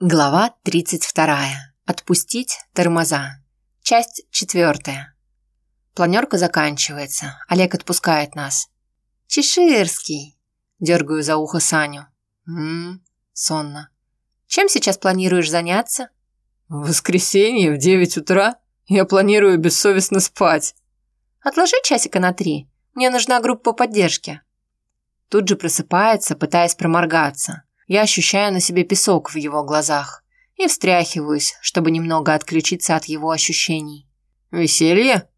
Глава 32. Отпустить тормоза. Часть 4. Планерка заканчивается. Олег отпускает нас. «Чеширский!» Дергаю за ухо Саню. «Ммм, сонно. Чем сейчас планируешь заняться?» «В воскресенье в 9 утра я планирую бессовестно спать». «Отложи часика на три. Мне нужна группа поддержки». Тут же просыпается, пытаясь проморгаться. Я ощущаю на себе песок в его глазах и встряхиваюсь, чтобы немного отключиться от его ощущений. «Веселье?»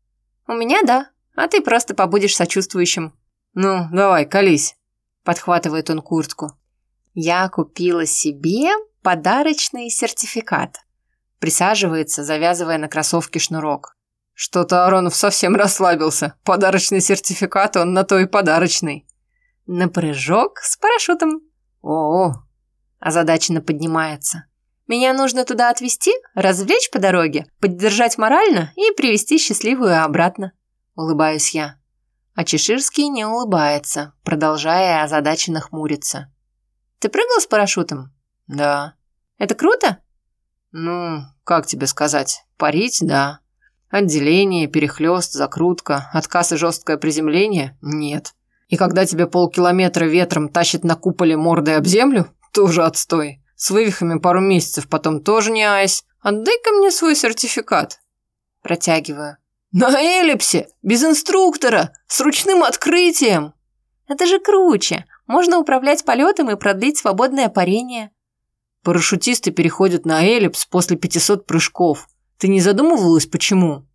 «У меня да, а ты просто побудешь сочувствующим». «Ну, давай, колись», – подхватывает он куртку. «Я купила себе подарочный сертификат». Присаживается, завязывая на кроссовке шнурок. «Что-то Аронов совсем расслабился. Подарочный сертификат, он на то и подарочный». «На прыжок с парашютом», «О-о!» – озадаченно поднимается. «Меня нужно туда отвезти, развлечь по дороге, поддержать морально и привести счастливую обратно», – улыбаюсь я. А Чеширский не улыбается, продолжая озадаченно хмуриться. «Ты прыгал с парашютом?» «Да». «Это круто?» «Ну, как тебе сказать, парить – да. Отделение, перехлёст, закрутка, отказ и жесткое приземление – нет. И когда тебя полкилометра ветром тащит на куполе мордой об землю, тоже отстой. С вывихами пару месяцев, потом тоже не айс. Отдай-ка мне свой сертификат. Протягиваю. На эллипсе, без инструктора, с ручным открытием. Это же круче. Можно управлять полетом и продлить свободное парение. Парашютисты переходят на эллипс после 500 прыжков. Ты не задумывалась, почему?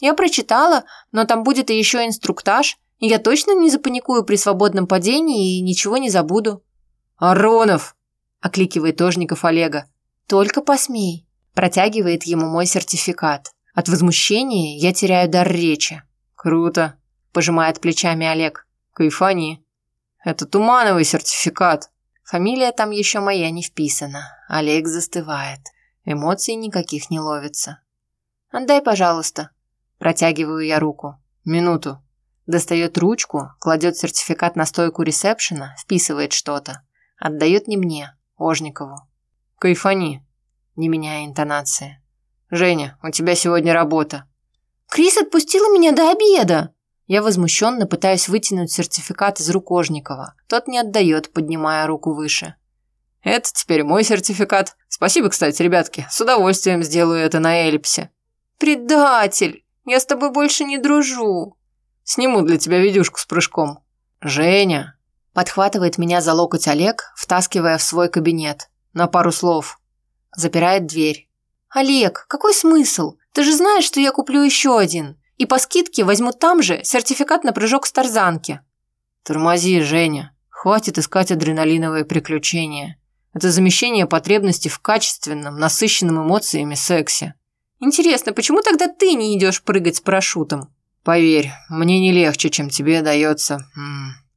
Я прочитала, но там будет и еще инструктаж – я точно не запаникую при свободном падении и ничего не забуду. «Аронов!» – окликивает Ожников Олега. «Только посмей!» – протягивает ему мой сертификат. От возмущения я теряю дар речи. «Круто!» – пожимает плечами Олег. «Кайфани!» «Это тумановый сертификат!» Фамилия там еще моя не вписана. Олег застывает. Эмоций никаких не ловится. «Отдай, пожалуйста!» Протягиваю я руку. «Минуту!» Достает ручку, кладет сертификат на стойку ресепшена, вписывает что-то. Отдает не мне, Ожникову. «Кайфани», не меняя интонации. «Женя, у тебя сегодня работа». «Крис отпустила меня до обеда!» Я возмущенно пытаюсь вытянуть сертификат из рук Ожникова. Тот не отдает, поднимая руку выше. «Это теперь мой сертификат. Спасибо, кстати, ребятки. С удовольствием сделаю это на эллипсе». «Предатель! Я с тобой больше не дружу!» Сниму для тебя видюшку с прыжком. Женя!» Подхватывает меня за локоть Олег, втаскивая в свой кабинет. На пару слов. Запирает дверь. «Олег, какой смысл? Ты же знаешь, что я куплю еще один. И по скидке возьму там же сертификат на прыжок с тарзанки». «Тормози, Женя. Хватит искать адреналиновые приключения. Это замещение потребностей в качественном, насыщенном эмоциями сексе». «Интересно, почему тогда ты не идешь прыгать с парашютом?» Поверь, мне не легче, чем тебе дается.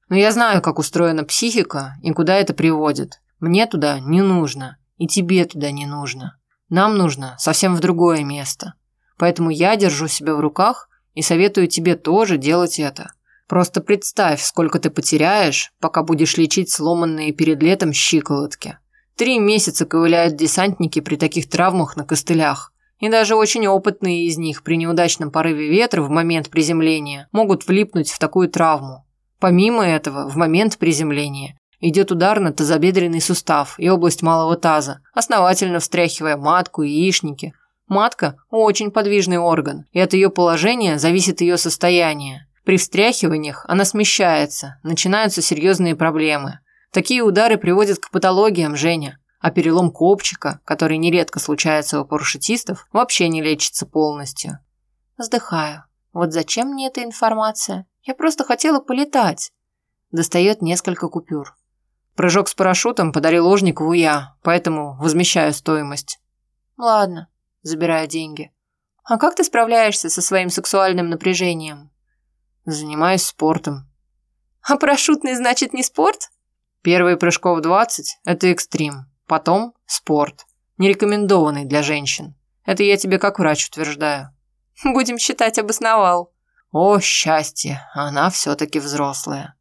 Но я знаю, как устроена психика и куда это приводит. Мне туда не нужно, и тебе туда не нужно. Нам нужно совсем в другое место. Поэтому я держу себя в руках и советую тебе тоже делать это. Просто представь, сколько ты потеряешь, пока будешь лечить сломанные перед летом щиколотки. Три месяца ковыляют десантники при таких травмах на костылях. И даже очень опытные из них при неудачном порыве ветра в момент приземления могут влипнуть в такую травму. Помимо этого, в момент приземления идет удар на тазобедренный сустав и область малого таза, основательно встряхивая матку и яичники. Матка – очень подвижный орган, и от ее положения зависит ее состояние. При встряхиваниях она смещается, начинаются серьезные проблемы. Такие удары приводят к патологиям, Женя. А перелом копчика, который нередко случается у парашютистов, вообще не лечится полностью. Вздыхаю. Вот зачем мне эта информация? Я просто хотела полетать. Достает несколько купюр. Прыжок с парашютом подарил Ложникову я, поэтому возмещаю стоимость. Ладно, забираю деньги. А как ты справляешься со своим сексуальным напряжением? Занимаюсь спортом. А парашютный значит не спорт? Первые прыжков 20 – это экстрим. Потом спорт. Нерекомендованный для женщин. Это я тебе как врач утверждаю. Будем считать, обосновал. О, счастье, она все-таки взрослая.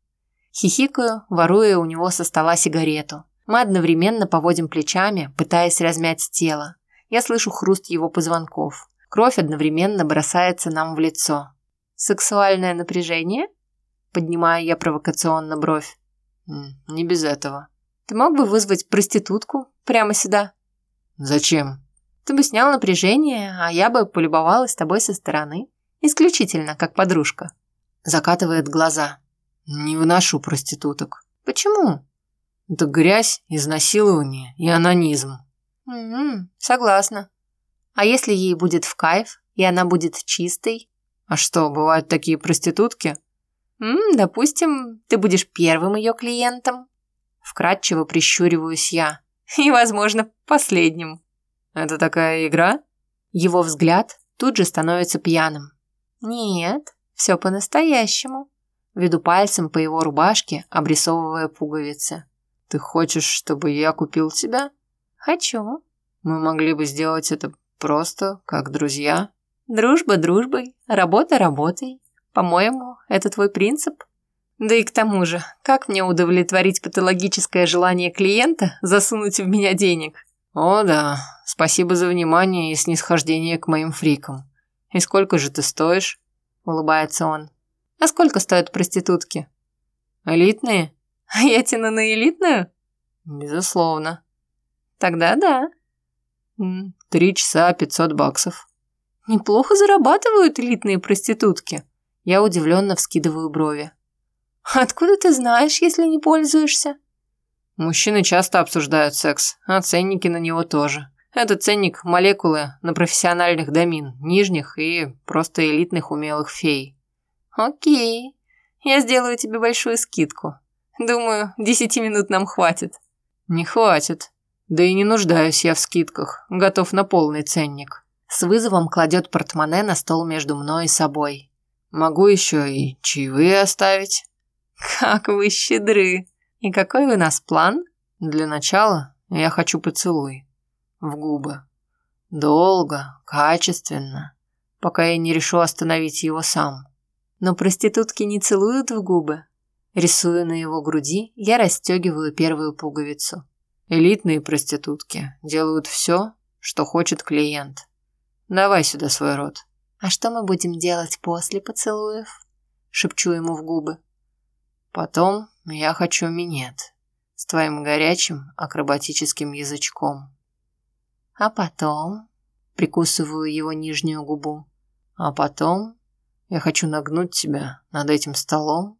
Хихикаю, воруя у него со стола сигарету. Мы одновременно поводим плечами, пытаясь размять тело. Я слышу хруст его позвонков. Кровь одновременно бросается нам в лицо. «Сексуальное напряжение?» Поднимаю я провокационно бровь. «Не без этого». «Ты мог бы вызвать проститутку прямо сюда?» «Зачем?» «Ты бы снял напряжение, а я бы полюбовалась тобой со стороны. Исключительно, как подружка». Закатывает глаза. «Не выношу проституток». «Почему?» Это грязь, изнасилование и анонизм. Угу, согласна. А если ей будет в кайф, и она будет чистой? А что, бывают такие проститутки? М, допустим, ты будешь первым ее клиентом. Вкратчиво прищуриваюсь я. И, возможно, последним. Это такая игра? Его взгляд тут же становится пьяным. Нет, все по-настоящему. Веду пальцем по его рубашке, обрисовывая пуговицы. Ты хочешь, чтобы я купил тебя? Хочу. Мы могли бы сделать это просто, как друзья. Дружба дружбой, работа работой. По-моему, это твой принцип. Да и к тому же, как мне удовлетворить патологическое желание клиента засунуть в меня денег? О да, спасибо за внимание и снисхождение к моим фрикам. И сколько же ты стоишь? Улыбается он. А сколько стоят проститутки? Элитные? А я тяну на элитную? Безусловно. Тогда да. Три часа пятьсот баксов. Неплохо зарабатывают элитные проститутки. Я удивленно вскидываю брови. Откуда ты знаешь, если не пользуешься? Мужчины часто обсуждают секс, а ценники на него тоже. Это ценник молекулы на профессиональных домин, нижних и просто элитных умелых фей. Окей, я сделаю тебе большую скидку. Думаю, десяти минут нам хватит. Не хватит. Да и не нуждаюсь я в скидках. Готов на полный ценник. С вызовом кладет портмоне на стол между мной и собой. Могу еще и чаевые оставить. Как вы щедры. И какой у нас план? Для начала я хочу поцелуй. В губы. Долго, качественно, пока я не решу остановить его сам. Но проститутки не целуют в губы. Рисуя на его груди, я расстегиваю первую пуговицу. Элитные проститутки делают все, что хочет клиент. Давай сюда свой рот. А что мы будем делать после поцелуев? Шепчу ему в губы. Потом я хочу минет с твоим горячим акробатическим язычком. А потом прикусываю его нижнюю губу. А потом я хочу нагнуть тебя над этим столом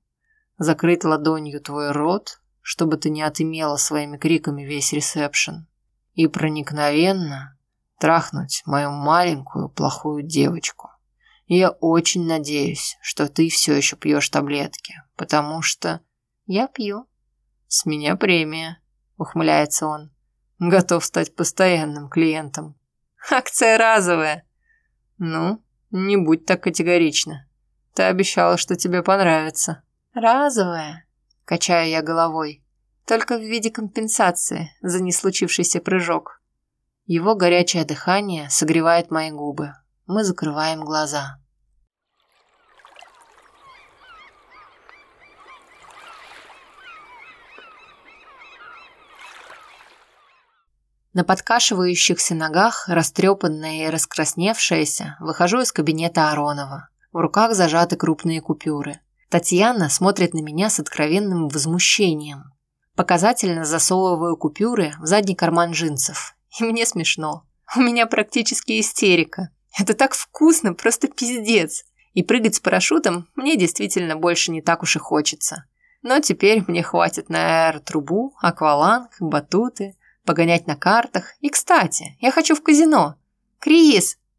закрыть ладонью твой рот, чтобы ты не отымела своими криками весь ресепшн, и проникновенно трахнуть мою маленькую плохую девочку. Я очень надеюсь, что ты все еще пьешь таблетки, потому что я пью. С меня премия, ухмыляется он. Готов стать постоянным клиентом. Акция разовая. Ну, не будь так категорична. Ты обещала, что тебе понравится. Разовая, качаю я головой, только в виде компенсации за не случившийся прыжок. Его горячее дыхание согревает мои губы. Мы закрываем глаза. На подкашивающихся ногах, растрепанная и раскрасневшаяся, выхожу из кабинета Аронова. В руках зажаты крупные купюры. Татьяна смотрит на меня с откровенным возмущением. Показательно засовываю купюры в задний карман джинсов. И мне смешно. У меня практически истерика. Это так вкусно, просто пиздец. И прыгать с парашютом мне действительно больше не так уж и хочется. Но теперь мне хватит на аэротрубу, акваланг, батуты, погонять на картах. И, кстати, я хочу в казино. Крис,